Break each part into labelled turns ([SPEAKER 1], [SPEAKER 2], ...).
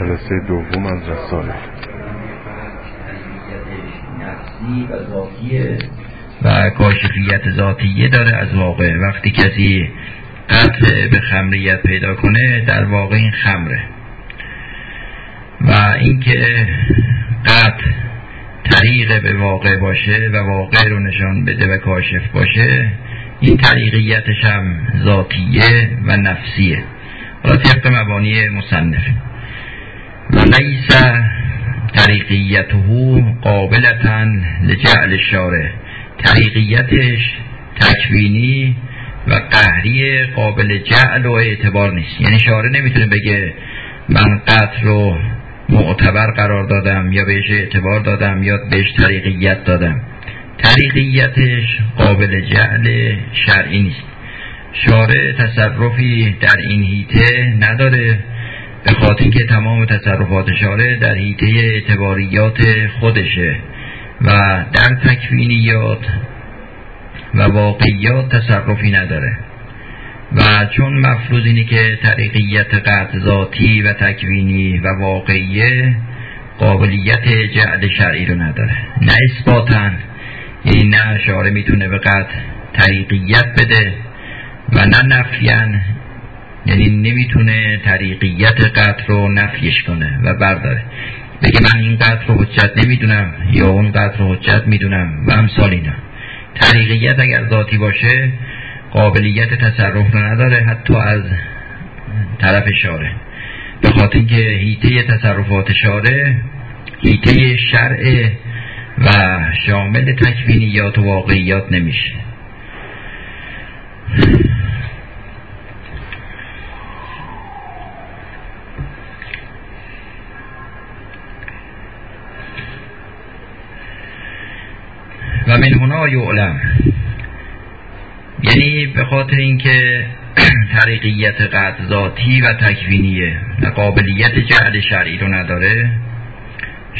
[SPEAKER 1] جلسه دوم از رساله
[SPEAKER 2] و کاشفیت ذاتیه داره از واقع. وقتی کسی قطع به خمریت پیدا کنه در واقع این خمره. و اینکه قطع طریق به واقع باشه و واقع رو نشان بده و کاشف باشه این طریقیتش هم ذاتیه و نفسیه. حالا طبق مبانی مصنف. و لیس طریقیته قابلتا لجعل شاره طریقیتش تکوینی و قهری قابل جعل و اعتبار نیست. یعنی شاره نمی‌تونه بگه من قطر رو معتبر قرار دادم یا بهش اعتبار دادم یا بهش طریقیت دادم. طریقیتش قابل جعل شرعی نیست. شارع تصرفی در این هیته نداره. به خاطر اینکه تمام تصرفات شارع در هیته اعتباریات خودشه و در تکوینیات و واقعیات تصرفی نداره. و چون مفروض اینه که طریقیت قطع ذاتی و تکوینی و واقعیه قابلیت جعل شرعی رو نداره. نه اثباتن این نه اشاره می‌تونه به قطع طریقیت بده و نه نفیان یعنی نمی‌تونه طریقیت قطع رو نفیش کنه و برداره. بگه من این قطع رو حجت نمی‌دونم یا اون قطع رو حجت می‌دونم و امثال اینا. طریقیت اگر ذاتی باشه قابلیت تصرف رو نداره حتی از طرف شاره. به خاطر اینکه هیته تصرفات شاره هیته شرع و شامل تکوینیات و واقعیات نمیشه. و من هنا یعلم. یعنی به خاطر اینکه طریقیت قطع ذاتی و تکوینیه و قابلیت جعل شرعی رو نداره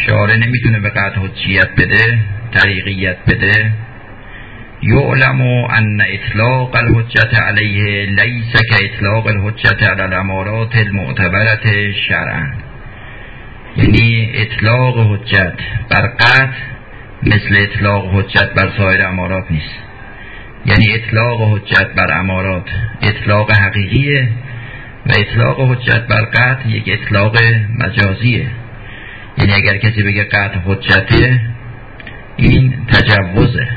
[SPEAKER 2] شاره نمی‌تونه به قطع حجیت بده طریقیت بده. یعلم ان اطلاق الحجت علیه لیس که اطلاق الحجت علی الامارات المعتبرت شرعا. یعنی اطلاق حجت بر قطع مثل اطلاق حجت بر سایر امارات نیست. یعنی اطلاق حجت بر امارات. اطلاق حقیقیه و اطلاق حجت بر قطع یک اطلاق مجازیه. یعنی اگر کسی بگه قطع حجته این تجوزه.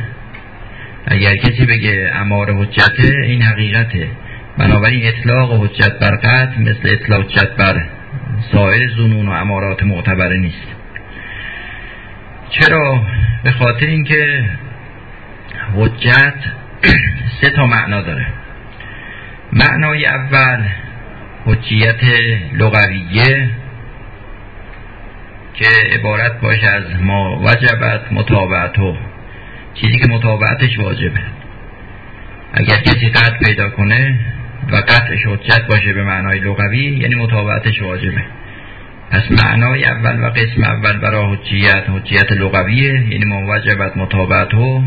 [SPEAKER 2] اگر کسی بگه امار حجته این حقیقته. بنابراین اطلاق حجت بر قطع مثل اطلاق حجت بر سایر زنون و امارات معتبره نیست. چرا؟ به خاطر اینکه حجت سه تا معنا داره. معنای اول حجیت لغویه که عبارت باشه از ما وجبت مطابعتو چیزی که مطابعتش واجبه. اگر کسی قطع پیدا کنه و قطعش حجت باشه به معنای لغوی یعنی مطابعتش واجبه. پس معنای اول و قسم اول برای حجیت حجیت لغویه یعنی ما وجبت مطابعتو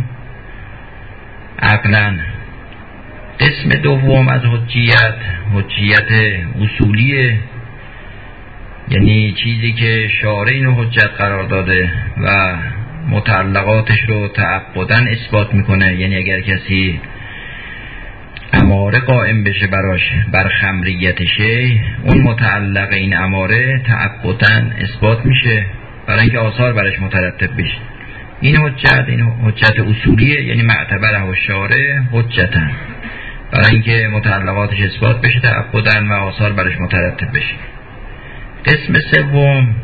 [SPEAKER 2] عقلا. قسم دوم از حجیت حجیت اصولیه یعنی چیزی که شارع اینو حجت قرار داده و متعلقاتش رو تعقدن اثبات می‌کنه. یعنی اگر کسی اماره قائم بشه براش بر خمریتشه اون متعلق این اماره تعقدن اثبات میشه برای اینکه آثار برش مترتب بشه. این حجت این حجت اصولیه یعنی معتبر و شارع حجتن برای اینکه متعلقاتش اثبات بشه تعقدن و آثار برش مترتب بشه. قسم سوم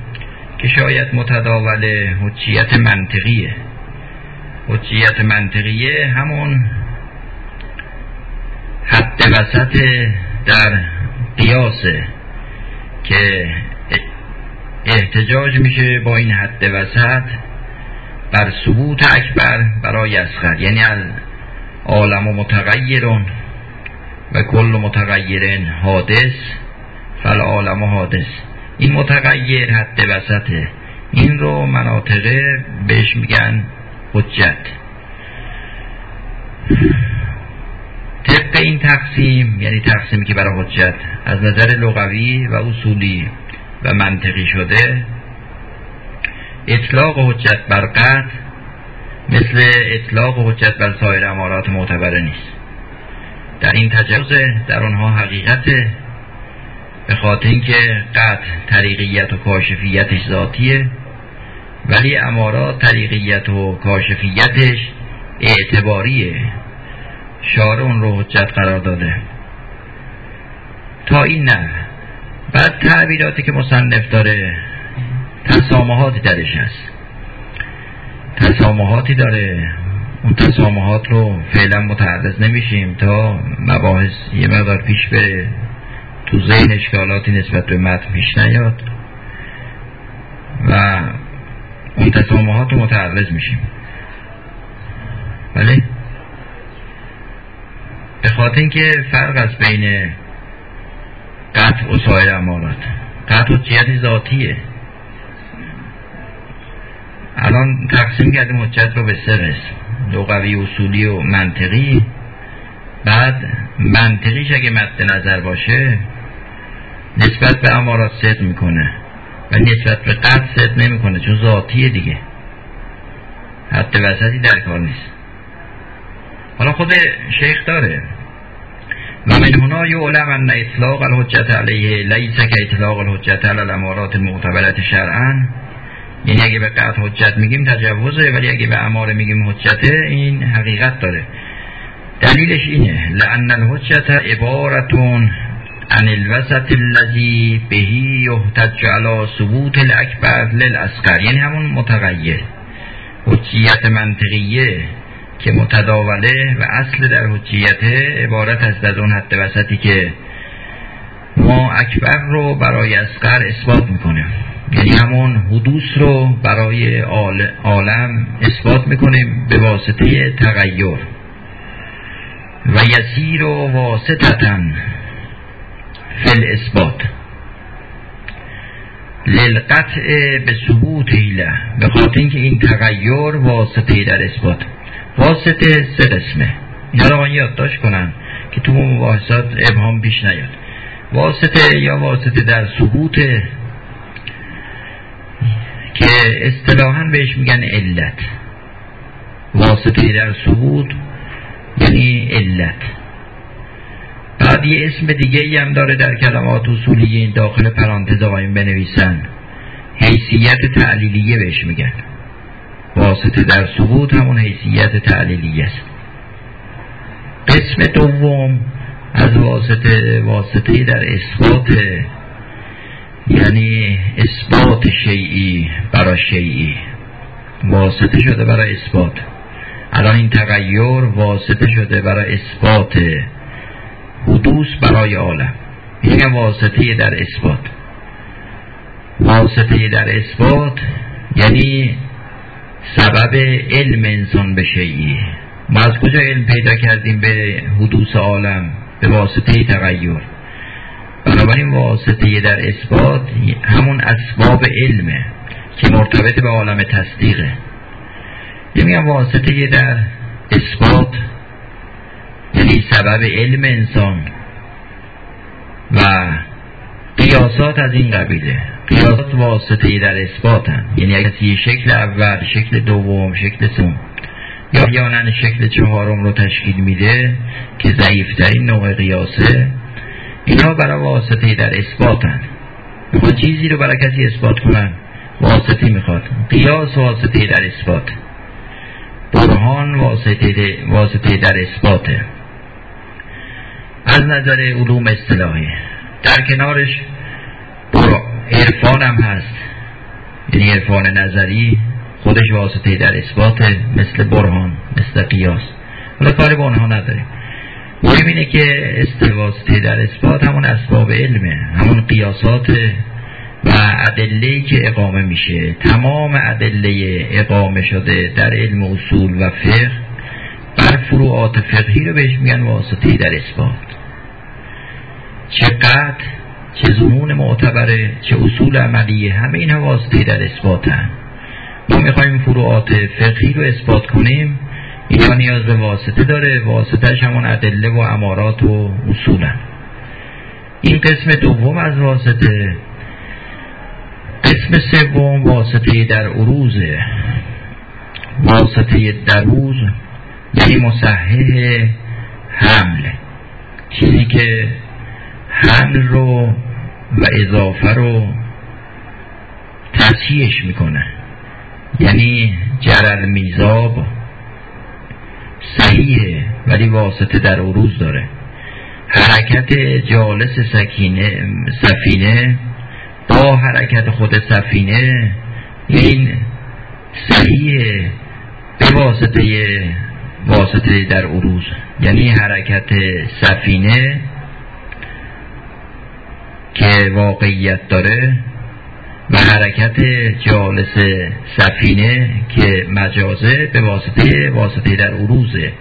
[SPEAKER 2] که شاید متداول حجیت منطقیه. حجیت منطقیه همون حد وسط در قیاسه که احتجاج میشه با این حد وسط بر ثبوت اکبر برای اسخر یعنی از عالم و متغیرون و کل متغیرن حادث فل عالم و حادث. این متغیر حد وسطه این رو مناطقه بهش میگن حجت. طبق این تقسیم یعنی تقسیمی که برای حجت از نظر لغوی و اصولی و منطقی شده اطلاق حجت بر قطع مثل اطلاق حجت بر سایر امارات معتبره نیست. در این تجاوز در آنها حقیقت به خاطر اینکه قطع طریقیت و کاشفیتش ذاتیه ولی امارات طریقیت و کاشفیتش اعتباریه. شارع اون رو حجت قرار داده. تا این نه. بعد تعبیراتی که مصنف داره تسامحاتی درش هست. تسامحاتی داره. اون تسامحات رو فعلا متعرض نمیشیم تا مباحث یه مقدار پیش بره. تو ذهن اشکالاتی نسبت به متن پیش نیاد. و اون تسامحات رو متعرض میشیم. بله؟ به خاطر اینکه فرق از بین قطع و سایر امارات قطع حجیت ذاتیه. الان تقسیم کردیم حجت رو به سه قسم لغوی اصولی و منطقی. بعد منطقیش اگه مد نظر باشه نسبت به امارات صدق می‌کنه و نسبت به قطع صدق نمی‌کنه چون ذاتیه دیگه. حتی وسطی در کار نیست. حالا خود شیخ داره. و من هنا یعلم ان اطلاق الحجت علیه لیس که اطلاق الحجت علی الامارات المعتبرت شرعا. یعنی اگه به قطع حجت میگیم تجوزه ولی اگه به اماره میگیم حجته این حقیقت داره. دلیلش اینه. لان الحجت عبارتون عن الوسط الذي بهی یحتج علی ثبوت الاکبر للاسقر. یعنی همون متغیر. حجیت منطقیه. که متداوله و اصل در حجیت عبارت است از اون حد وسطی که ما اکبر رو برای اسقر اثبات می‌کنیم. یعنی همون حدوث رو برای عالم اثبات می‌کنیم به واسطه تغییر. و یسیر و واسطتن فل اثبات للقطع به ثبوت ایله به خاطر اینکه این تغییر واسطه در اثبات. واسطه سه قسمه. اینا رو یادداشت کنن که تو مباحثات ابهام پیش نیاد. واسطه یا واسطه در ثبوت که اصطلاحا بهش میگن علت. واسطه در ثبوت یعنی علت. بعد یه اسم دیگه ای هم داره در کلمات اصولی داخل پرانتز آقایون بنویسن. حیثیت تعلیلیه بهش میگن. واسطه در ثبوت همون حیثیت تعلیلیه است. قسم دوم از واسطه واسطه در اثبات یعنی اثبات شیعی برای شیعی. واسطه شده برای اثبات. الان این تغییر واسطه شده برای اثبات حدوث برای عالم. میگن واسطه در اثبات. واسطه در اثبات یعنی سبب علم انسان به شیعی ما از کجا علم پیدا کردیم به حدوث عالم؟ به واسطه تغییر بنابراین واسطه در اثبات همون اسباب علمه که مرتبط به عالم تصدیقه. یعنی واسطه در اثبات یعنی سبب علم انسان و قیاسات از این قبیله. قیاسات واسطه در اثباتن. یعنی اگر شکل اول شکل دوم شکل سوم یا یانن شکل چهارم رو تشکیل میده که ضعیفترین نوع قیاسه اینا برای واسطه در اثباتن. می‌خواد چیزی رو برای کسی اثبات کنن واسطه می‌خواد. قیاس واسطه در اثبات. برهان واسطه در اثباته. از نظر علوم اصطلاحی. در کنارش عرفان هم هست. یعنی عرفان نظری خودش واسطه در اثبات مثل برهان مثل قیاس. حالا کاری با اونها نداریم. مهم اینه که استواسطه در اثبات همون اسباب علمه همون قیاسات و ادله که اقامه میشه. تمام ادله اقامه شده در علم اصول و فقه بر فروعات فقهی رو بهش میگن واسطه در اثبات. چقدر چه زمون معتبره چه اصول عملیه همه این واسطه در اثبات هم. ما می‌خوایم فروعات فقهی رو اثبات کنیم. اینا نیاز به واسطه داره واسطهش همون ادله و امارات و اصولن این قسم دوم از واسطه قسم سوم واسطه در عروضه واسطه در روز یعنی مصحح حمل. چیزی که حمل رو و اضافه رو تصحیحش می‌کنه. یعنی جرل میزاب صحیحه ولی واسطه در عروض داره. حرکت جالس سکینه سفینه با حرکت خود سفینه این صحیح به واسطه واسطه در عروض. یعنی حرکت سفینه که واقعیت داره و حرکت جالس سفینه که مجازه به واسطه واسطه در عروضه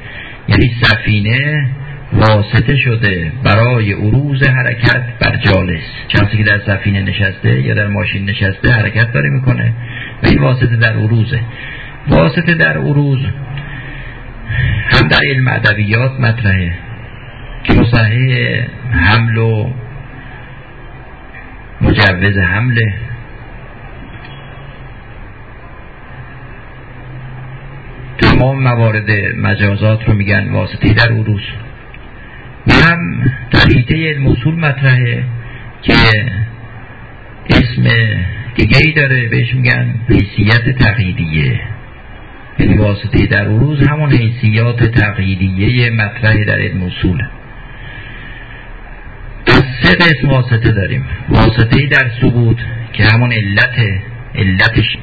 [SPEAKER 2] یعنی سفینه واسطه شده برای عروض حرکت بر جالس. کسی که در سفینه نشسته یا در ماشین نشسته حرکت داره می‌کنه و این واسطه در عروضه واسطه در عروض هم در علم ادبیات مطرحه. که مصحح حمل و مجوز حمله. تمام موارد مجازات رو میگن واسطه در عروض هم در حیطه علم مطرحه که اسم دیگه ای داره بهش میگن حیثیت تقییدیه. یعنی واسطه در عروض همون حیثیات تقییدیه مطرح در علم اصول سه قسم واسطه داریم. واسطه در ثبوت که همون علت علتش.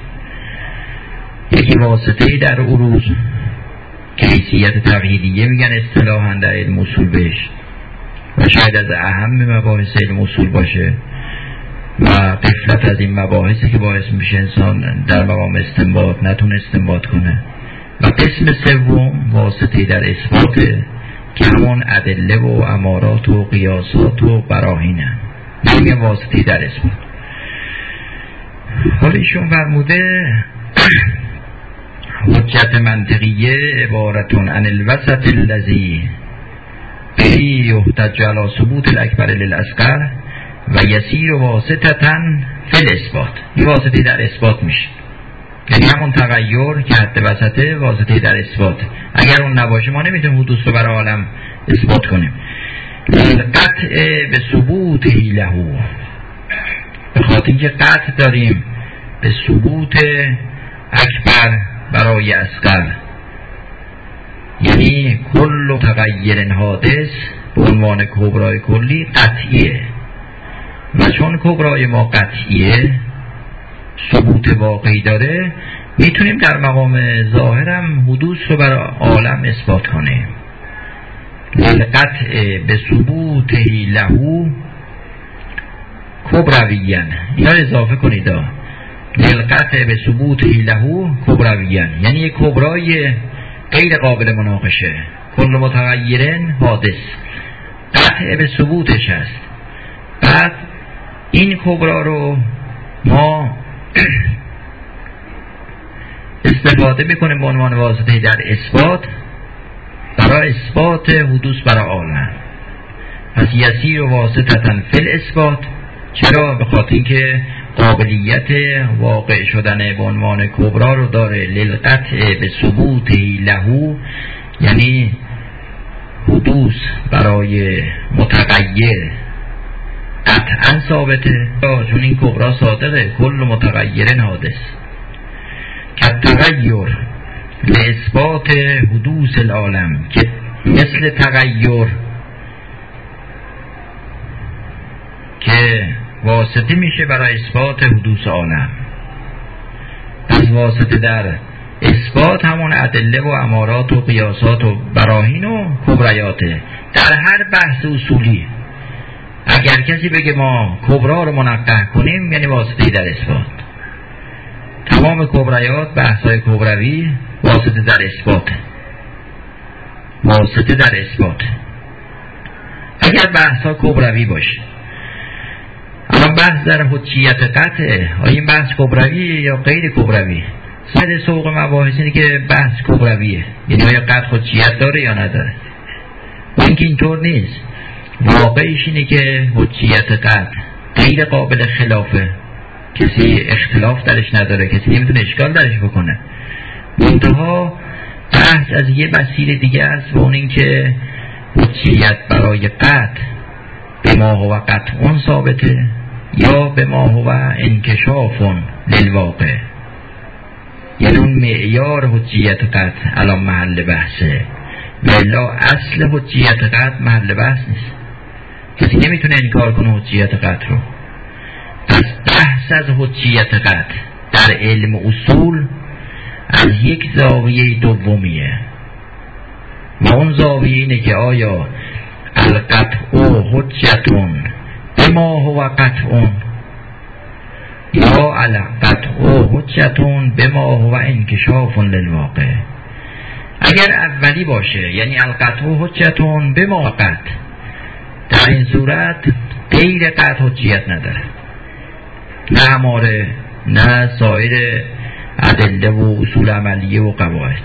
[SPEAKER 2] یکی واسطه در عروض. که حیثیت تقییدیه میگن اصطلاحا در علم اصول بهش. و شاید از اهم مباحث علم اصول باشه. و قفلت از این مباحثی که باعث میشه انسان در مقام استنباط نتونه استنباط کنه. و قسم سوم واسطه در اثبات که همون ادله و امارات و قیاسات و براهینه میگه واسطه در اثبات حالا ایشون فرموده حجت منطقیه عبارتون عن الوسط الذی بهی یحتج علی ثبوت الاکبر للاسقر و یسیر واسطتا فی اثبات این واسطه در اثبات میشه. یعنی همون تغییر که حد وسطه واسطه در اثبات. اگر اون نباشه ما نمی‌تونیم حدوث رو برای عالم اثبات کنیم. قطع به ثبوت لهو به خاطر اینکه قطع داریم به ثبوت اکبر برای اسقر یعنی کل تغییر حادث به عنوان کبرای کلی قطعیه. و چون کبرای ما قطعیه ثبوت واقعی داره می‌تونیم در مقام ظاهرم حدوث رو بر عالم اثبات کنیم. للقطع به ثبوت لهو کبرویین اینا اضافه کنید للقطع به ثبوت لهو کبرویین یعنی یک کبرای غیر قابل مناقشه. کل متغیرن حادث. قطع به ثبوتش هست. بعد این کبرا رو ما استفاده می‌کنیم به عنوان واسطه در اثبات. برای اثبات حدوث برای عالم پس یسیر و واسطتا فل اثبات چرا؟ به خاطر اینکه قابلیت واقع شدن به عنوان کبرا رو داره للقطع به ثبوت لهو یعنی حدوث برای متغیر. قطعا ثابته. چون این کبرا صادقه. کل متغیر حادث که تغییر اثبات حدوث العالم که مثل تغییر که واسطه میشه برای اثبات حدوث عالم. پس واسطه در اثبات همون ادله و امارات و قیاسات و براهین و کبریاته. در هر بحث اصولی. اگر کسی بگه ما کبرا رو منقه کنیم یعنی واسطه در اثبات. تمام کبریات بحث های کبروی واسطه در اثبات. واسطه در اثبات. اگر بحث ها کبروی باشه. اما بحث در حجیت قطعه آیا این بحث کبروی یا غیر کبروی؟ ساید سوق مباحث اینه که بحث کبرویه. یعنی آیا قطع حجیت داره یا نداره؟ اینکه اینطور نیست. واقعیش اینه که حجیت قطع غیر قابل خلافه. کسی اختلاف درش نداره کسی نمی‌تونه اشکال درش بکنه. منتها بحث از یه مسیر دیگه است و اون اینکه حجیت برای قطع به ما هو قطعون ثابته یا به ما هو انکشافون للواقع. یعنی اون معیار حجیت قطع الان محل بحثه. ولا اصل حجیت قطع محل بحث نیست. کسی نمی‌تونه انکار کنه حجیت قطع رو. پس بحث از حجیت قطع در علم اصول از یک زاویه دومیه. و اون زاویه اینه که آیا القطع حجتون به ما هو قطعون؟ یا القطع حجتون به ما هو انکشاف للواقع؟ اگر اولی باشه یعنی القطع حجتون به ما قطع. در این صورت غیر قطع حجیت نداره. نه اماره نه سایر ادله و اصول عملیه و قواعد.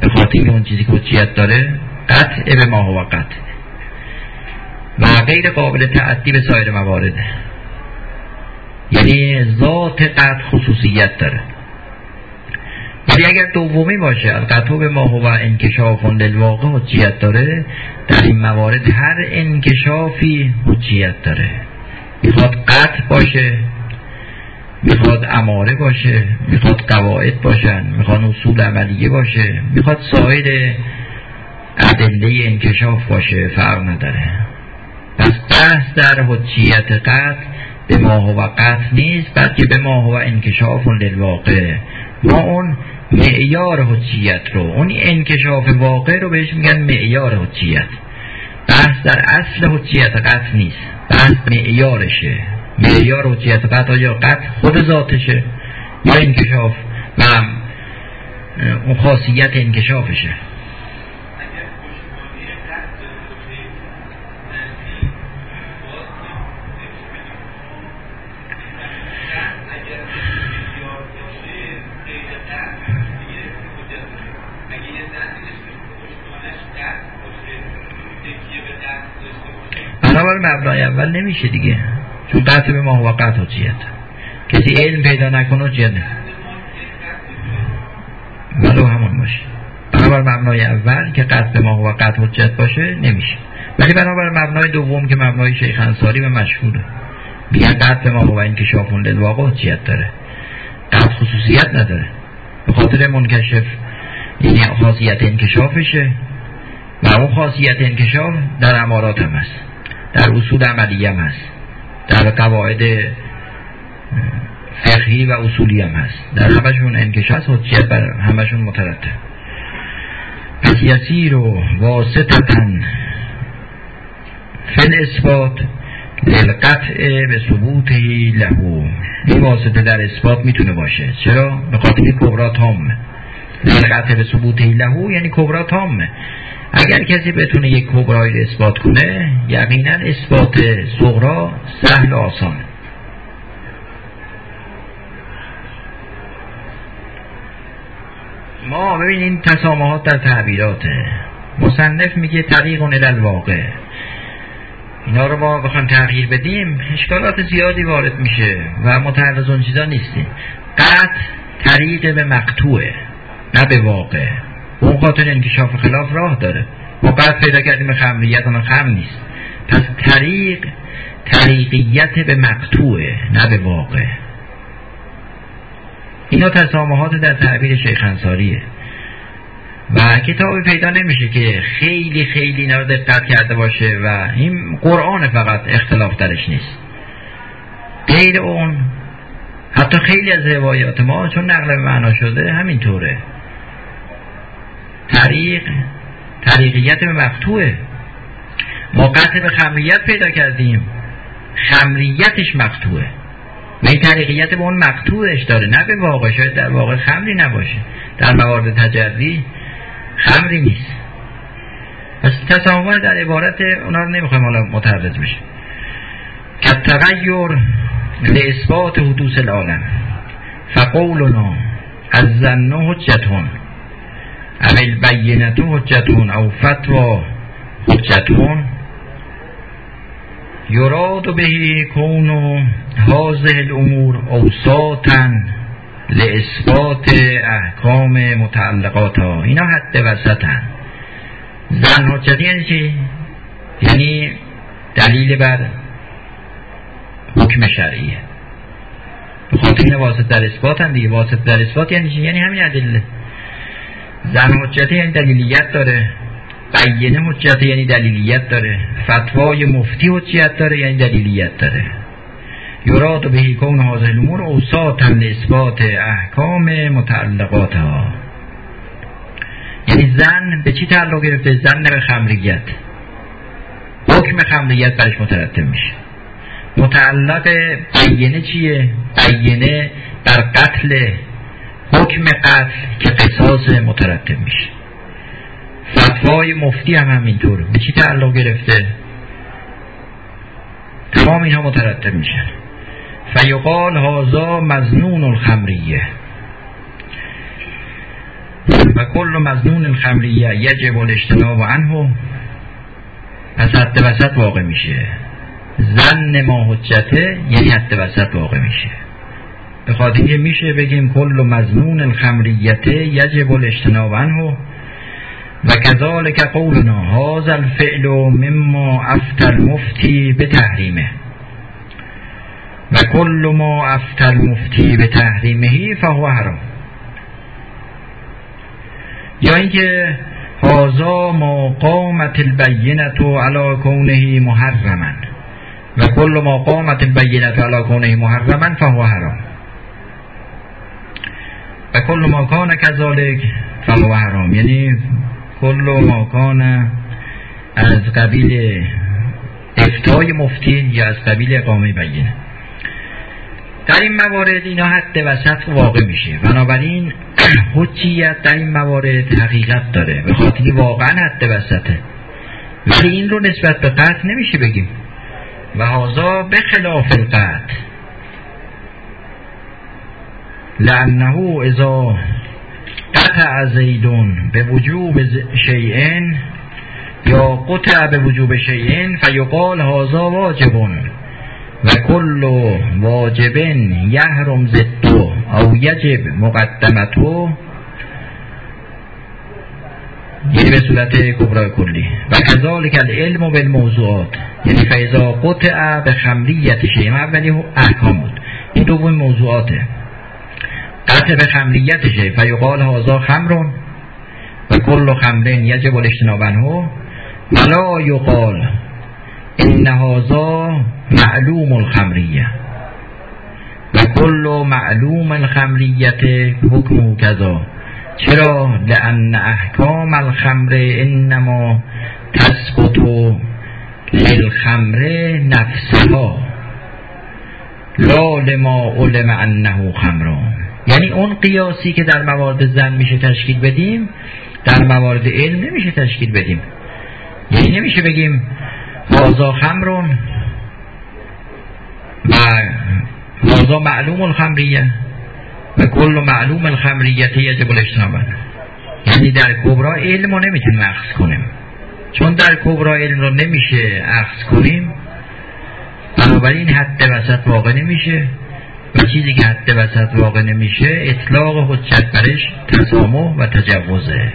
[SPEAKER 2] به خاطر اون چیزی که حجیت داره قطع به ما هو قطع. و غیر قابل تعدی به سایر موارد. یعنی ذات قطع خصوصیت داره. ولی اگر دومی باشه القطع به ما هو انکشاف للواقع حجیت داره در این موارد هر انکشافی حجیت داره. می‌خواد قطع باشه می‌خواد اماره باشه می‌خواد قواعد باشن می‌خواد اصول عملیه باشه می‌خواد سایر ادله انکشاف باشه فرق نداره. پس بحث در حجیت قطع به ما هو قطع نیست بلکه به ما هو انکشاف للواقع ما اون معیار حجیت رو. اون انکشاف واقع رو بهش میگن معیار حجیت. بحث در اصل حجیت قطع نیست. بحث معیارشه. معیار حجیت قطع یا قطع خود ذاتشه. یا انکشاف. و اون خاصیت انکشافشه. نمیشه دیگه. چون قطع به ما هو قطع کسی علم پیدا نکنه حجیت ولو همون باشه. بنابر مبنای اول که قطع به ما هو قطع حجت باشه نمیشه. ولی بنابر مبنای دوم که مبنای شیخ انصاری و مشهوره. میگن قطع ما هو این که شافون للواقع حجیت داره. قطع خصوصیت نداره. به خاطر منکشف یعنی خاصیت انکشافشه. و اون خاصیت انکشاف در امارات هم هست. در اصول عملی هم هست. در قواعد فقهی و اصولی هم هست. در همشون انکشاف حجیت بر همشون مترتب. پس یسیر و واسطتن فل اثبات للقطع به ثبوته لهو این واسطه در اثبات می‌تونه باشه. چرا؟ به خاطر کبرا تامه للقطع به ثبوته لهو یعنی کبرا تامه اگر کسی بتونه یک کبرایی رو اثبات کنه یقینا اثبات صغرا سهل و آسان ما ببینیم تسامحات در تعبیراته مصنف میگه طریق الى واقع. اینا رو ما بخوایم تغییر بدیم اشکالات زیادی وارد میشه و متعرض اون چیزا نیستیم. قطع طریق به مقتوعه نه به واقع. اون خاطر انکشاف خلاف راه داره. ما بعد پیدا کردیم به خمریت اون خم نیست. پس طریق طریقیت به مقتوعه نه به واقع. اینا تسامحات در تعبیر شیخ انصاریه. و کتابی پیدا نمیشه که خیلی خیلی اینا رو دقت کرده باشه و این قرآن فقط اختلاف درش نیست. غیر اون حتی خیلی از روایات ما چون نقل به معنا شده همینطوره. طریق طریقیت به مقتوعه ما قطع به خمریت پیدا کردیم. خمریتش مقتوعه و این طریقیت به اون مقتوعش داره نه به واقع شاید در واقع خمری نباشه. در موارد تجربی خمری نیست. پس در عبارت اونا رو نمی‌خوایم حالا متعرض بشه. که تغییر لإثبات حدوث العالم. فقولنا از زن حجتون اول بینتو حجتون او فتوا حجتون یراد بهی کون هازه الامور اوساطا لاثبات احکام متعلقات ها اینا حد وسطن زن حجتی یعنی چی؟ یعنی دلیل بر حکم شرعیه بخاطر این واسط در اثبات هم دیگه واسط در اثبات یعنی؟ یعنی همین ادله زن حجتی یعنی دلیلیت داره. بیینه حجت یعنی دلیلیت داره. فتوای مفتی حجیت داره یعنی دلیلیت داره. یراد به کون حاضر الامور اوساطا اثبات احکام متعلقات ها یعنی زن به چی تعلق گرفته؟ زن به خمریت. حکم خمریت برش مترتب میشه. متعلق بیینه چیه؟ بیینه در قتل حکم قتل که قصاص مترتب میشه. فتوای مفتی هم همینطور به چی تعلق گرفته؟ تمام اینها مترتب میشن فیقال هازا مزنون الخمریه. و کل مزنون الخمریه یجب الاجتناب عنه. پس حد وسط واقع میشه. زن ما حجته یعنی حد وسط واقع میشه. به خاطر میشه بگیم کل مزنون الخمریته یجب الاجتناب و کذالک قولنا هذا الفعل مما افت المفتی به تحریمه و کل ما افت المفتی به تحریمهی فهو حرام. یا اینکه هازا ما قامت البینت علی کونه محرما. و کل ما قامت البینت علی کونه محرما فهو حرام. و کل ما کان کذالک فهو حرام یعنی کل ماکان از قبیل افتای مفتی یا از قبیل اقامه بینه در این موارد اینا حد وسط واقع میشه. بنابراین حجیت در این موارد حقیقت داره. به خاطر واقعا حد وسطه. ولی این رو نسبت به قطع نمیشه بگیم. و هازا به خلاف القطع. لعنه ازا قطع زیدون به وجوب شیئن یا قطع به وجوب شیئن فیقال هازا واجبون و کل واجبن یحرم زدو او یجب مقدمتو یعنی به صورت کبرای کلی. و کذالک العلم بالموضوعات. یعنی فیضا قطع به خمریت شیئن اولی احکام بود. این دوم موضوعاته. قطع به خمریتشه. فیقال هازا خمرون و کل خمرین یجب الاجتناب عنه ولا یقال ان هازا معلوم الخمریه. و کل معلوم الخمریت حکم کذا. چرا؟ لان احکام الخمر انما تثبت للخمر نفسها. لا لما علم انه خمران یعنی اون قیاسی که در موارد زن میشه تشکیل بدیم در موارد علم نمیشه تشکیل بدیم. یعنی نمیشه بگیم هازا خمرون و هازا معلوم الخمریه و کل معلوم الخمریت یجب الاجتناب. یعنی در کبرا علم رو نمی‌تونیم اخذ کنیم. چون در کبرا علم رو نمیشه اخذ کنیم بنابراین حد وسط واقع نمیشه. چیزی که حد وسط واقع نمیشه اطلاق حجت برش تسامح و تجوزه.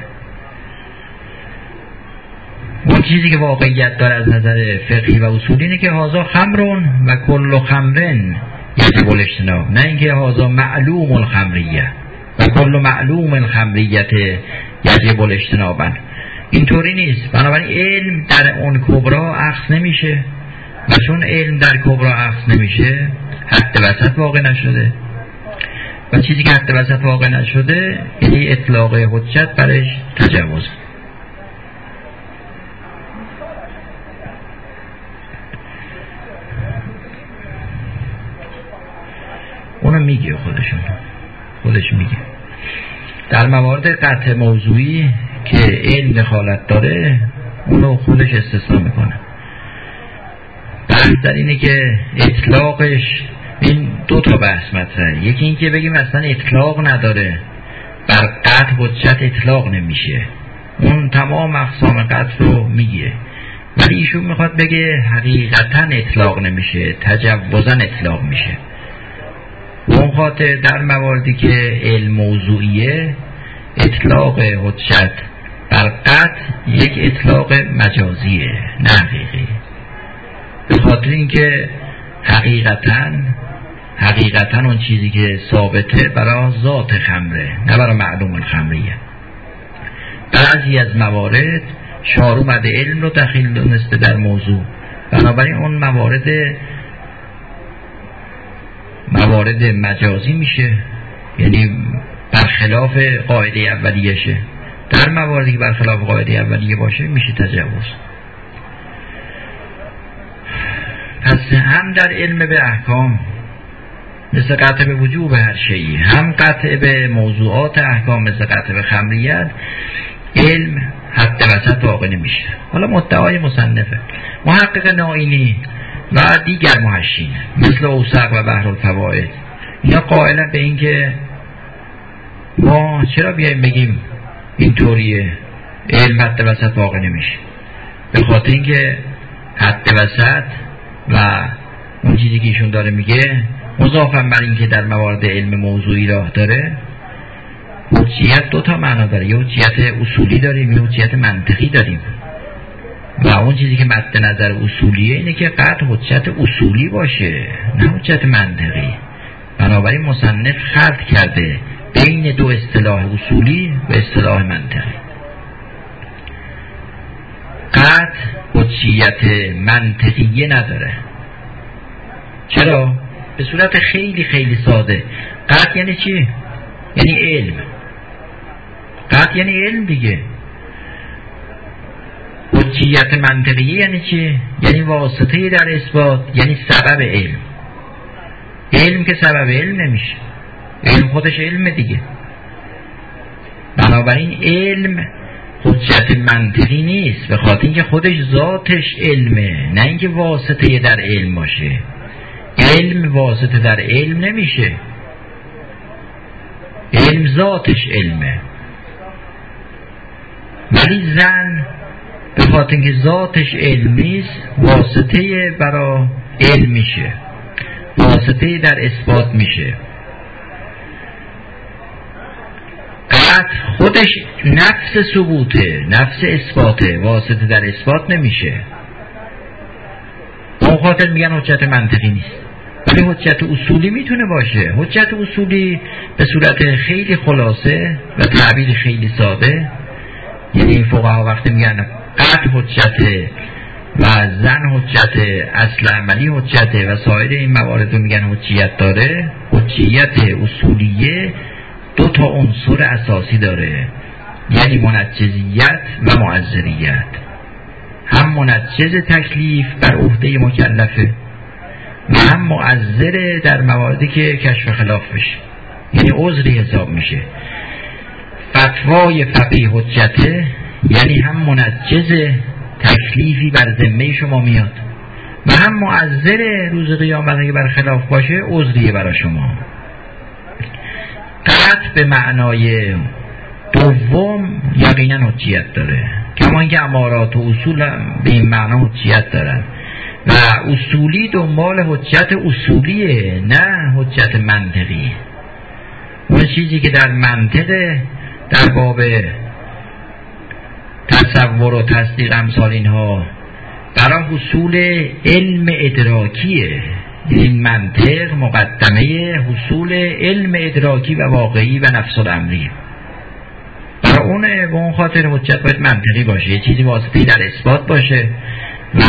[SPEAKER 2] اون چیزی که واقعیت داره از نظر فقهی و اصولی اینه که هازا خمرون و کل خمرن. الاجتناب نه. اینکه هازا معلوم الخمریه. و کل معلوم الخمریت. یجب الاجتنابن اینطوری نیست. بنابراین علم در اون کبرا اخذ نمیشه. و چون علم در کبرا اخذ نمیشه حد وسط واقع نشده. و چیزی که حد وسط واقع نشده یعنی اطلاق حجت برش تجاوز اونو میگه خودشون. خودش میگه. در موارد قطع موضوعی که علم دخالت داره اونو خودش استثنا می‌کنه. در اینه که اطلاقش این دو تا بحث مطرحه. یکی اینکه بگیم اصلا اطلاق نداره بر قطع حجت اطلاق نمیشه. اون تمام اقسام قطع رو میگه. ولی ایشون می‌خواد بگه حقیقتا اطلاق نمیشه تجوزا اطلاق میشه. اون خاطر در مواردی که علم موضوعیه اطلاق حجت بر قطع یک اطلاق مجازیه نه حقیقی. به خاطر اینکه حقیقتا حقیقتا اون چیزی که ثابته برای ذات خمره نه برای معلوم الخمریه بعضی از موارد شار اومده علم رو دخیل دونسته در موضوع. بنابراین اون موارد موارد مجازی میشه. یعنی برخلاف قاعده اولیشه در مواردی که برخلاف قاعده اولیه باشه میشه تجاوز پس هم در علم به احکام مثل قطع به وجوب هر شیعی هم قطع به موضوعات احکام مثل قطع به خمریت علم حد وسط واقع نمیشه. حالا مدعای مصنفه محقق ناینی و دیگر محشین مثل اوسق و بحر الفوائد اینا قائلا به اینکه ما چرا بیایم بگیم اینطوریه علم حد وسط واقع نمیشه. به خاطر اینکه حد وسط و اون چیزی که ایشون داره میگه مضافم بر اینکه در موارد علم موضوعی راه داره حجیت دو تا معنا داره. یه حجیت اصولی داریم یه حجیت منطقی داریم. و اون چیزی که مد نظر اصولیه اینه که قطع حجت اصولی باشه نه حجت منطقی. بنابراین مصنف خلط کرده بین دو اصطلاح اصولی و اصطلاح منطقی. قطع حجیت منطقیه نداره. چرا؟ به صورت خیلی خیلی ساده. قطع یعنی چی؟ یعنی علم. قطع یعنی علم دیگه. حجیت منطقی یعنی چی؟ یعنی واسطه در اثبات یعنی سبب علم. علم که سبب علم نمیشه. علم خودش علم دیگه. بنابراین علم حجت منطقی نیست به خاطر اینکه خودش ذاتش علمه. نه اینکه واسطه در علم باشه. علم واسطه در علم نمیشه. علم ذاتش علمه. ولی زن به خاطر اینکه ذاتش علم نیست واسطه برا علم میشه. واسطه در اثبات میشه. قطع خودش نفس ثبوته نفس اثباته واسطه در اثبات نمیشه. اون خاطر میگن حجت منطقی نیست. ولی حجت اصولی می‌تونه باشه. حجت اصولی به صورت خیلی خلاصه و تعبیر خیلی ساده یعنی این فقها وقتی میگن قطع حجت و زن حجت اصل عملی حجت و سایر این موارد رو میگن حجیت داره حجیت اصولیه دو تا عنصر اساسی داره. یعنی منجزیت و معذریت. هم منجز تکلیف بر عهده مکلفه و هم معذر در مواردی که کشف خلاف بشه. یعنی عذری حساب میشه. فتوای فقی حجته یعنی هم منجز تکلیفی بر ذمه شما میاد و هم معذر روز قیامت اگه بر خلاف باشه عذریه برای شما. قطع به معنای دوم یقینا حجیت داره. کما اینکه امارات و اصول به این معنا حجیت دارن. و اصولی دنبال حجت اصولیه نه حجت منطقی. اون چیزی که در منطق در باب تصور و تصدیق امثال اینها برای حصول علم ادراکیه. این منطق مقدمه حصول علم ادراکی و واقعی و نفس الامری. برای اون به اون خاطر حجت باید منطقی باشه. یه چیزی واسطه در اثبات باشه و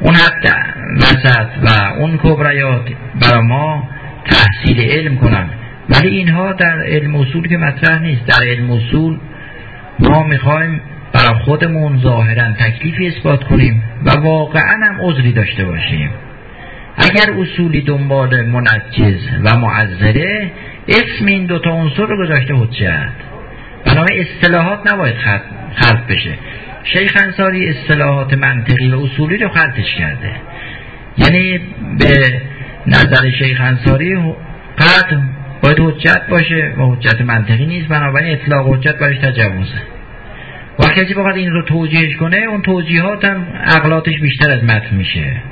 [SPEAKER 2] اون حد وسط و اون کبریات برای ما تحصیل علم کنن. ولی اینها در علم اصول که مطرح نیست. در علم اصول ما می‌خوایم برای خودمون ظاهرا تکلیفی اثبات کنیم و واقعا هم عذری داشته باشیم. اگر اصولی دنبال منجز و معذره اسم این دوتا عنصر رو گذاشته حجت. بنابراین اصطلاحات نباید خلط بشه. شیخ انصاری اصطلاحات منطقی و اصولی رو خلطش کرده. یعنی به نظر شیخ انصاری قطع باید حجت باشه و حجت منطقی نیست بنابراین اطلاق حجت برش تجوزه. و کسی بخواد این رو توجیهش کنه اون توجیهات هم عقلاتش بیشتر از متن میشه.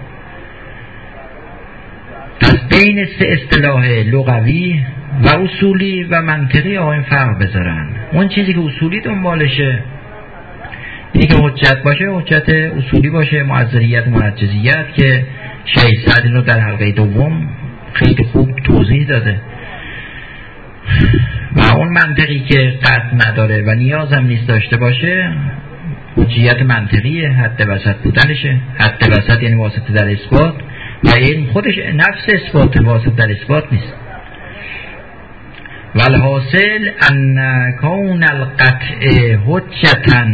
[SPEAKER 2] بین سه اصطلاح لغوی و اصولی و منطقی آقایم فرق بذارن. اون چیزی که اصولی دنبالشه اینی که حجت باشه حجت اصولی باشه معذریت منجزیت که شهید سعد رو در حلقه دوم خیلی خوب توضیح داده. و اون منطقی که قطع نداره و نیاز هم نیست داشته باشه حجیت منطقیه حد وسط بودنشه. حد وسط یعنی واسطه در اثبات. و این خودش نفس اثبات واسطه در اثبات نیست. والحاصل ان کون القطع حجتا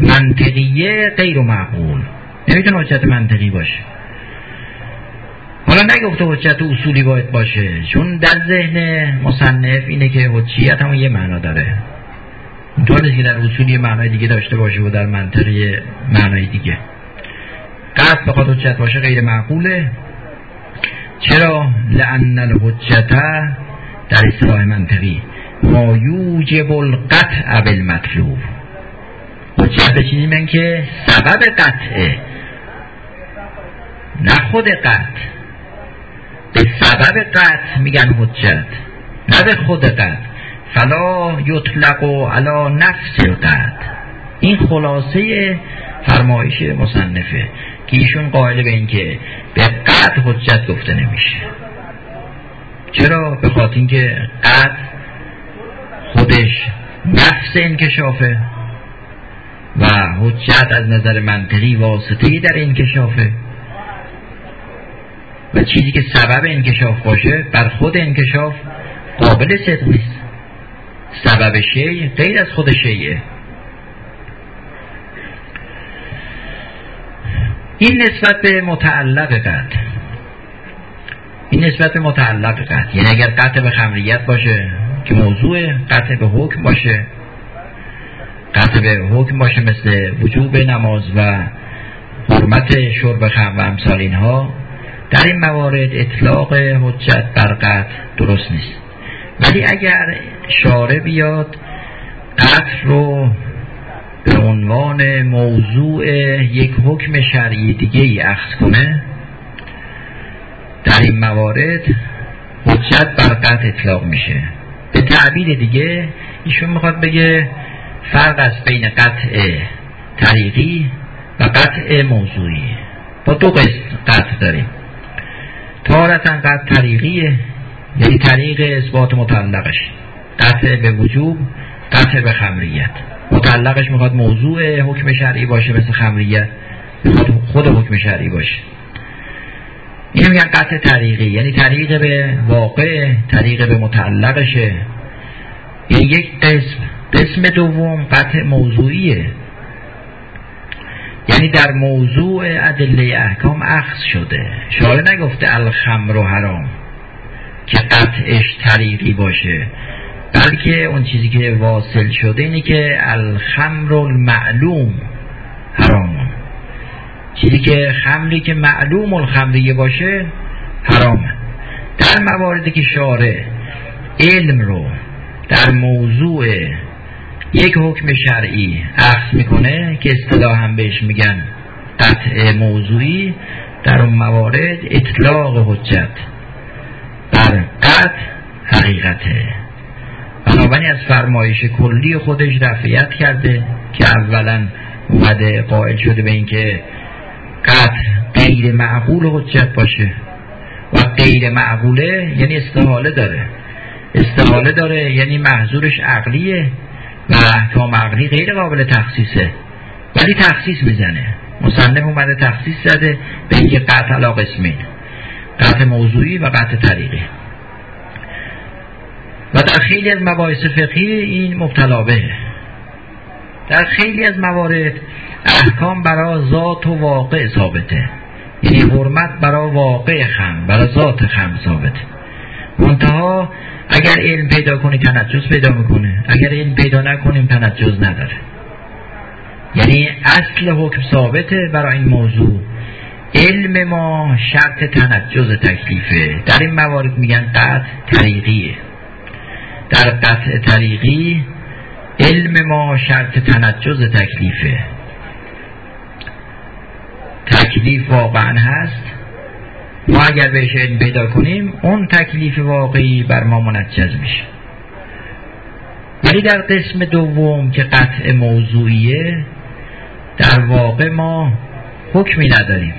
[SPEAKER 2] منطقیه غیر معقول. نمی‌تونه حجت منطقی باشه. حالا نگفته حجت اصولی باید باشه. چون در ذهن مصنف اینه که حجیت هم یه معنا داره. اینطور نیست که در اصولی معنای دیگه داشته باشه و در منطقی معنای دیگه. قصد بخواد حجت باشه غیر معقوله. چرا؟ لأن الحجت در اصطلاح منطقی. ما یوجب القطع بالمطلوب. حجت به چیزی من که سبب قطعه. نه خود قطع. به سبب قطع میگن حجت. نه به خود قطع. فلا یطلق علا نفس القطع. این خلاصه فرمایش مصنفه. که ایشون قائل به این که به قطع حجت گفته نمیشه. چرا؟ به خاطر اینکه قطع خودش نفس انکشافه و حجت از نظر منطقی واسطه در انکشافه و چیزی که سبب انکشاف باشه بر خود انکشاف قابل صدق نیست. سبب شیع غیر از خود شیعه این نسبت به متعلق قطع این نسبت به متعلق قطع یعنی اگر قطع به خمریت باشه که موضوع قطع به حکم باشه قطع به حکم باشه مثل وجوب نماز و حرمت شرب خم و امثال اینها در این موارد اطلاق حجت بر قطع درست نیست. ولی اگر شاره بیاد قطع رو به عنوان موضوع یک حکم شرعی دیگه ای اخذ کنه در این موارد حجت بر قطع اطلاق میشه. به تعبیر دیگه ایشون می‌خواد بگه فرق است بین قطع طریقی و قطع موضوعی. با دو قسم قطع داریم. تارتا قطع طریقیه یعنی طریق اثبات متعلقش. قطع به وجوب قطع به خمریت. متعلقش می‌خواد موضوع حکم شرعی باشه مثل خمریت. می‌خواد خود حکم شرعی باشه. این میگن قطع طریقی. یعنی طریق به واقع طریق به متعلقشه. یعنی یک قسم. قسم دوم قطع موضوعیه. یعنی در موضوع ادله احکام اخذ شده. شاره نگفته الخمر و حرام. که قطعش طریقی باشه. بلکه اون چیزی که واصل شده اینه که الخمر المعلوم حرام. چیزی که خمری که معلوم الخمریه باشه حرامه در مواردی که شاره علم رو در موضوع یک حکم شرعی اخذ می‌کنه که اصطلاح هم بهش میگن قطع موضوعی در اون موارد اطلاق حجت بر قطع حقیقته. بنابراین از فرمایش کلی خودش رفعیت کرده که اولا اومده قائل شده به اینکه قطع غیر معقول حجت باشه و غیر معقوله یعنی استحاله داره. استحاله داره یعنی محضورش عقلیه و احکام عقلی غیر قابل تخصیصه. ولی تخصیص می‌زنه. مصنف اومده تخصیص زده به اینکه قطع علا قسمین قطع موضوعی و قطع طریقی و در خیلی از مباحث فقهی این مبتلا به. در خیلی از موارد احکام برای ذات و واقع ثابته. یعنی حرمت برای واقع خم برای ذات خم ثابته. منتها اگر علم پیدا کنی تنجز پیدا می‌کنه. اگر علم پیدا نکنیم تنجز نداره. یعنی اصل حکم ثابته برای این موضوع. علم ما شرط تنجز تکلیفه. در این موارد میگن قطع طریقیه. در قطع طریقی علم ما شرط تنجز تکلیفه. تکلیف واقعا هست. ما اگر بهش علم پیدا کنیم اون تکلیف واقعی بر ما منجز میشه. ولی در قسم دوم که قطع موضوعیه در واقع ما حکمی نداریم.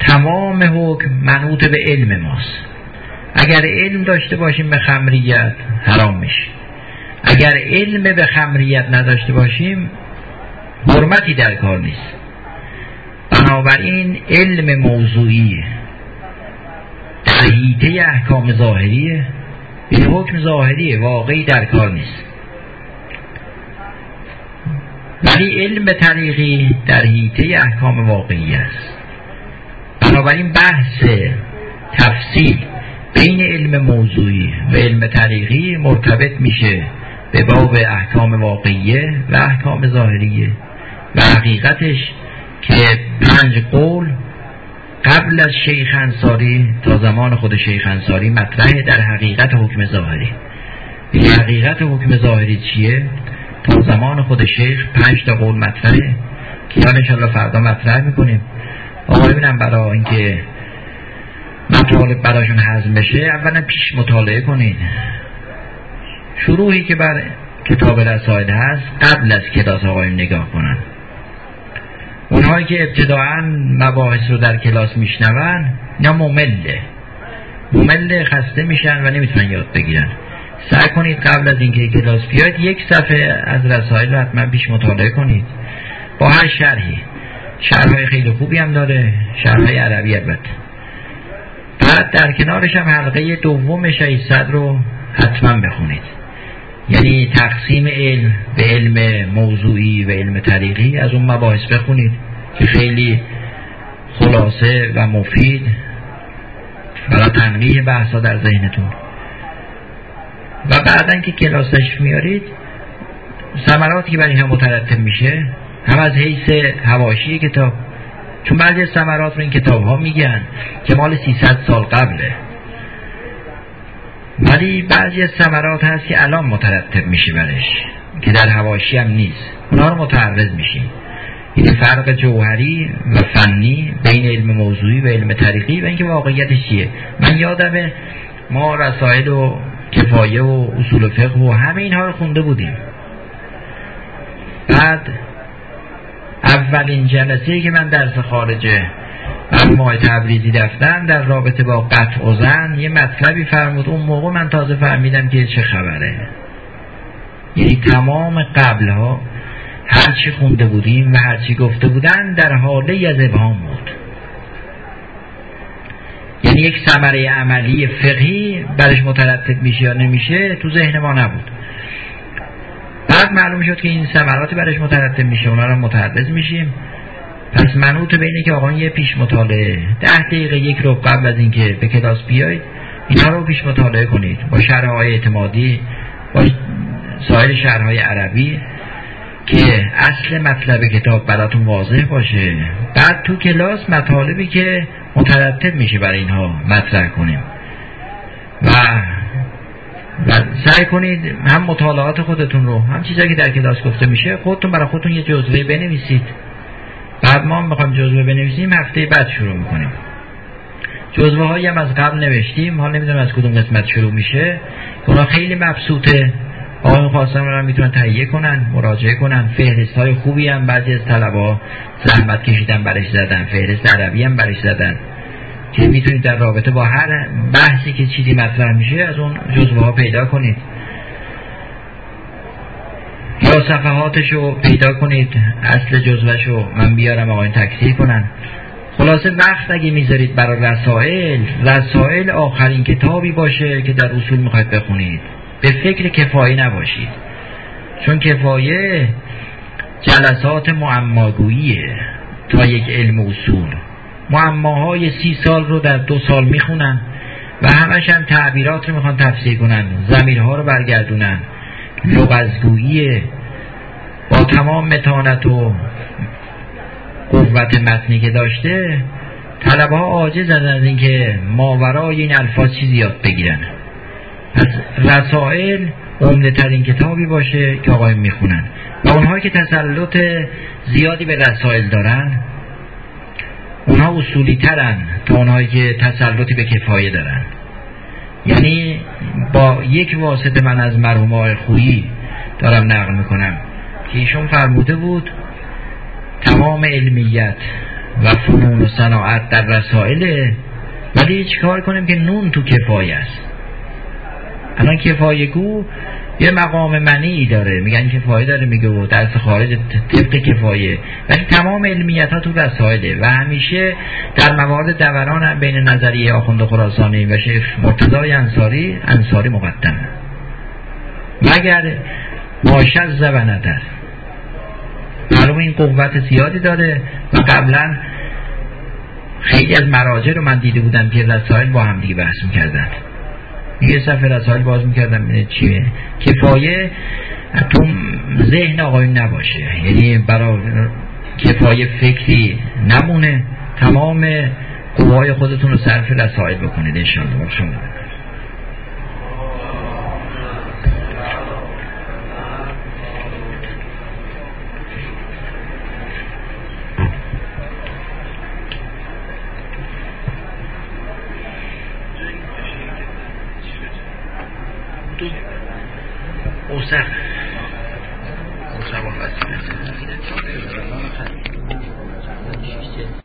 [SPEAKER 2] تمام حکم منوط به علم ماست. اگر علم داشته باشیم به خمریت حرام میشه. اگر علم به خمریت نداشته باشیم حرمتی در کار نیست. بنابراین علم موضوعی حیطه احکام ظاهریه. این حکم ظاهریه واقعی در کار نیست. ولی علم طریقی در حیطه احکام واقعی است. بنابراین بحث تفصیل بین علم موضوعی و علم طریقی مرتبط میشه به باب احکام واقعیه و احکام ظاهریه. و حقیقتش که پنج قول قبل از شیخ انصاری تا زمان خود شیخ انصاری مطرحه در حقیقت حکم ظاهری. حقیقت حکم ظاهری چیه؟ تا زمان خود شیخ پنج تا قول مطرحه. که انشالله فردا مطرح می‌کنیم. آقا ببینم برای اینکه مطالب براشون حزم بشه اولا پیش مطالعه کنید شروعی که بر کتاب رسائل هست قبل از کلاس آقایون نگاه کنن. اونهایی که ابتداعا مباحث رو در کلاس میشنون یا ممله. ممله خسته میشن و نمی‌تونن یاد بگیرن. سعی کنید قبل از اینکه کلاس بیاید یک صفحه از رسائل رو حتما پیش مطالعه کنید. با هر شرحی. شرحهای خیلی خوبی هم داره. شرحهای عربی البته. بعد در کنارش هم حلقه دوم شهید رو حتما بخونید. یعنی تقسیم علم به علم موضوعی و علم طریقی از اون مباحث بخونید که خیلی خلاصه و مفید برای تنقیه بحثا در ذهنتون. و بعدا که کلاسش میارید ثمراتی که برای هم مترتب میشه هم از حیث هواشی کتاب چون بعضی ثمرات رو این کتاب ها میگن که مال 300 سال قبله. ولی بعضی از ثمرات هست که الان مترتب میشه برش که در هواشی هم نیست. اونا رو متعرض میشیم. این فرق جوهری و فنی بین علم موضوعی و علم طریقی و اینکه واقعیتش چیه. من یادمه ما رسائل و کفایه و اصول فقه و همه اینها رو خونده بودیم. بعد اولین جلسه که من درس خارجه ماه تبریزی دفتن در رابطه با قطع و زن یه مطلبی فرمود. اون موقع من تازه فهمیدم که چه خبره. یعنی تمام قبل ها هرچی خونده بودیم و هرچی گفته بودن در حاله از ابهام بود. یعنی یک ثمره عملی فقهی برش مترتب میشه یا نمیشه تو ذهن ما نبود. بعد معلوم شد که این ثمرات برش مترتب میشه اونا رو متعرض میشیم. پس منوط به اینه که آقایان یه پیش مطالعه. ده دقیقه یک رو قبل از اینکه به کلاس بیاید اینا رو پیش مطالعه کنید. با شرح اعتمادی با سایر شرح عربی که اصل مطلب کتاب براتون واضح باشه. بعد تو کلاس مطالبی که مترتب میشه برای اینها مطرح کنیم. و سعی کنید هم مطالعات خودتون رو هم چیزایی که در کلاس گفته میشه خودتون برای خودتون یه جزوه بنویسید. بعد ما می‌خوایم جزوه بنویسیم هفته بعد شروع می‌کنیم. جزوه هایی هم از قبل نوشتیم حال نمی‌دونم از کدوم قسمت شروع میشه. اونا خیلی مبسوطه. آقای خواستم رو می‌تونن تهیه کنن مراجعه کنن. فهرست های خوبی هم بعضی از طلبا زحمت کشیدن برش زدن. فهرست عربی هم برش زدن. که می‌تونید در رابطه با هر بحثی که چیزی مطرح میشه از اون جزوه ها پیدا کنید. یا صفحاتش رو پیدا کنید اصل جزوهش رو من بیارم آقاین تکثیر کنن. خلاصه وقت اگه می‌ذارید برای رسائل رسائل آخرین کتابی باشه که در اصول می‌خواید بخونید. به فکر کفایی نباشید. چون کفایه جلسات معماگوییه تا یک علم اصول. معماهای سی سال رو در دو سال می‌خونن و همش هم تعبیرات رو می‌خوان تفسیر کنن. زمیرها رو برگردونن. لغزگویی با تمام متانت و قوت متنی که داشته طلبه ها عاجز از اینکه ماورای این الفاظ چیزی یاد بگیرن. از رسائل عمده ترین کتابی باشه که آقای می‌خونن. و اونهایی که تسلط زیادی به رسائل دارن اونها اصولی ترن تا اونهایی که تسلطی به کفایه دارن. یعنی با یک واسطه من از مرحوم آقای خویی دارم نقل می‌کنم که ایشون فرموده بود تمام علمیت و فنون و صناعت در رسائله ولی کار کنیم که نون تو کفایه است؟ الان کفایه گو یه مقام منی داره. میگن کفایه داره میگه و درس خارج طبق کفایه. ولی تمام علمیت ها تو رسائله و همیشه در موارد دوران هم بین نظریه آخوند خراسانی و شیخ مرتضای انصاری انصاری مقدم. مگر ماشد زبنتر معلوم این قوت زیادی داره و قبلا خیلی از مراجع رو من دیده بودم که رسائل با هم دیگه بحث می‌کردن. یه صفحه رسائل باز می‌کردم اینه چیه کفایه تو ذهن آقایون نباشه. یعنی برای کفایه فکری نمونه تمام قوای خودتون رو صرف رسائل بکنید انشاءالله. شما اوسر. اوسر